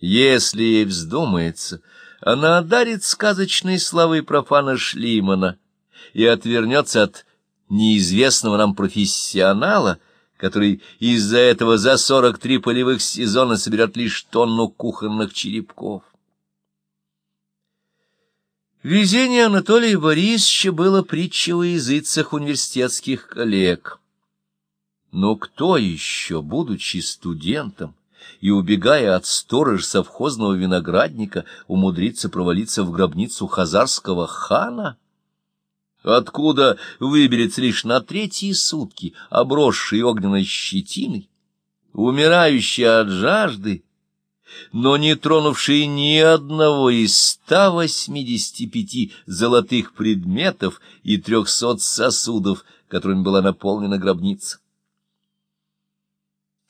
Если ей вздумается, она одарит сказочной славой профана Шлимана и отвернется от неизвестного нам профессионала, который из-за этого за сорок три полевых сезона соберет лишь тонну кухонных черепков. Везение Анатолия Борисовича было притчей во языцах университетских коллег. Но кто еще, будучи студентом и убегая от сторож совхозного виноградника, умудрится провалиться в гробницу хазарского хана? Откуда выберется лишь на третьи сутки, обросший огненной щетиной, умирающий от жажды, но не тронувший ни одного из 185 золотых предметов и трехсот сосудов, которыми была наполнена гробница.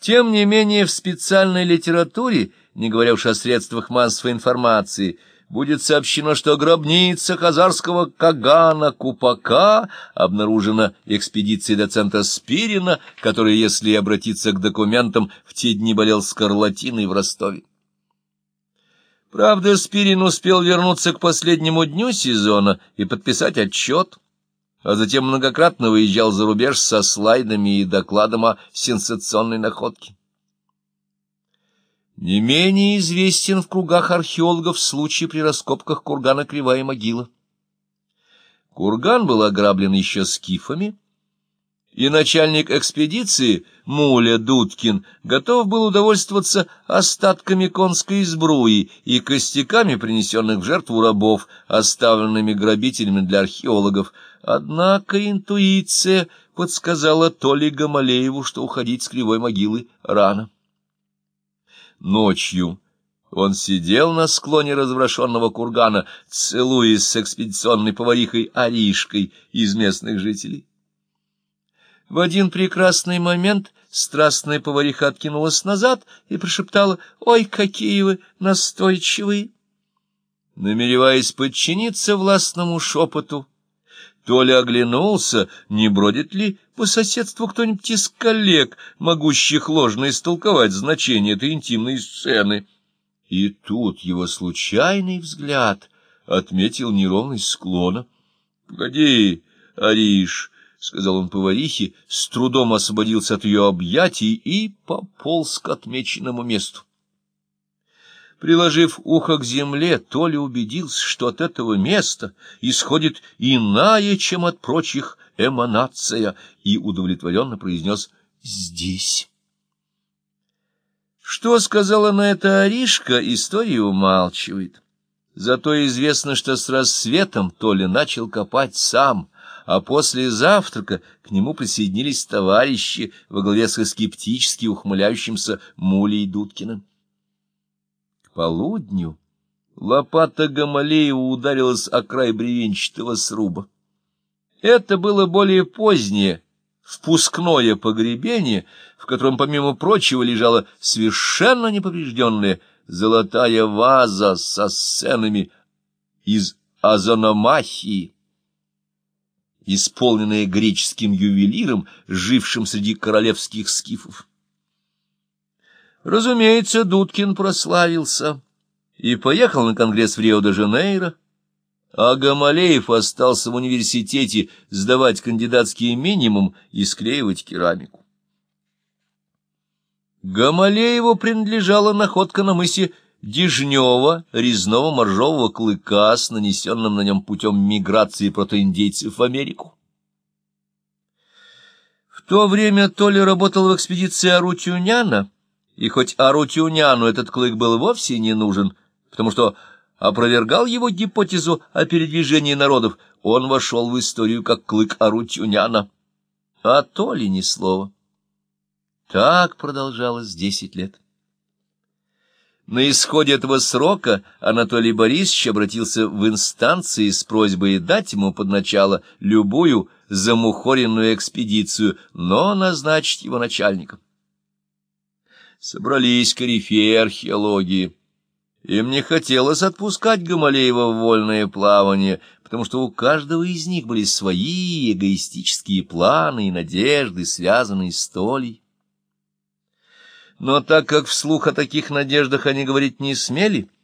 Тем не менее, в специальной литературе, не говоря уж о средствах массовой информации, будет сообщено, что гробница хазарского Кагана Купака обнаружена экспедицией доцента Спирина, который, если обратиться к документам, в те дни болел скарлатиной в Ростове. Правда, Спирин успел вернуться к последнему дню сезона и подписать отчет, а затем многократно выезжал за рубеж со слайдами и докладом о сенсационной находке. Не менее известен в кругах археологов случай при раскопках кургана Кривая могила. Курган был ограблен еще скифами, и начальник экспедиции Муля Дудкин готов был удовольствоваться остатками конской сбруи и костяками, принесенных в жертву рабов, оставленными грабителями для археологов. Однако интуиция подсказала Толе Гамалееву, что уходить с кривой могилы рано. Ночью он сидел на склоне разворошенного кургана, целуясь с экспедиционной поварихой Аришкой из местных жителей. В один прекрасный момент страстная повариха откинулась назад и прошептала «Ой, какие вы настойчивые!» Намереваясь подчиниться властному шепоту, Толя оглянулся, не бродит ли по соседству кто-нибудь из коллег, могущих ложно истолковать значение этой интимной сцены. И тут его случайный взгляд отметил неровность склона. — Погоди, Ариш! — сказал он поварихе, с трудом освободился от ее объятий и пополз к отмеченному месту. Приложив ухо к земле, Толя убедился, что от этого места исходит иная, чем от прочих, эманация, и удовлетворенно произнес «здесь». Что сказала на это Аришка, история умалчивает. Зато известно, что с рассветом Толя начал копать сам — а после завтрака к нему присоединились товарищи во главе со скептически ухмыляющимся Мулей Дудкиным. К полудню лопата Гамалеева ударилась о край бревенчатого сруба. Это было более позднее, впускное погребение, в котором, помимо прочего, лежала совершенно неповрежденная золотая ваза со сценами из Азономахии исполненное греческим ювелиром, жившим среди королевских скифов. Разумеется, Дудкин прославился и поехал на конгресс в Рио-де-Жанейро, а Гамалеев остался в университете сдавать кандидатский минимум и склеивать керамику. Гамалееву принадлежала находка на мысе Дежнева, резного моржового клыка с нанесенным на нем путем миграции протоиндейцев в Америку. В то время Толя работал в экспедиции Арутюняна, и хоть Арутюняну этот клык был вовсе не нужен, потому что опровергал его гипотезу о передвижении народов, он вошел в историю как клык Арутюняна. А Толе ни слова. Так продолжалось десять лет. На исходе этого срока Анатолий Борисович обратился в инстанции с просьбой дать ему под начало любую замухоренную экспедицию, но назначить его начальником. Собрались корифеи археологии. Им не хотелось отпускать Гамалеева в вольное плавание, потому что у каждого из них были свои эгоистические планы и надежды, связанные с Толей. Но так как вслух о таких надеждах они говорить не смели,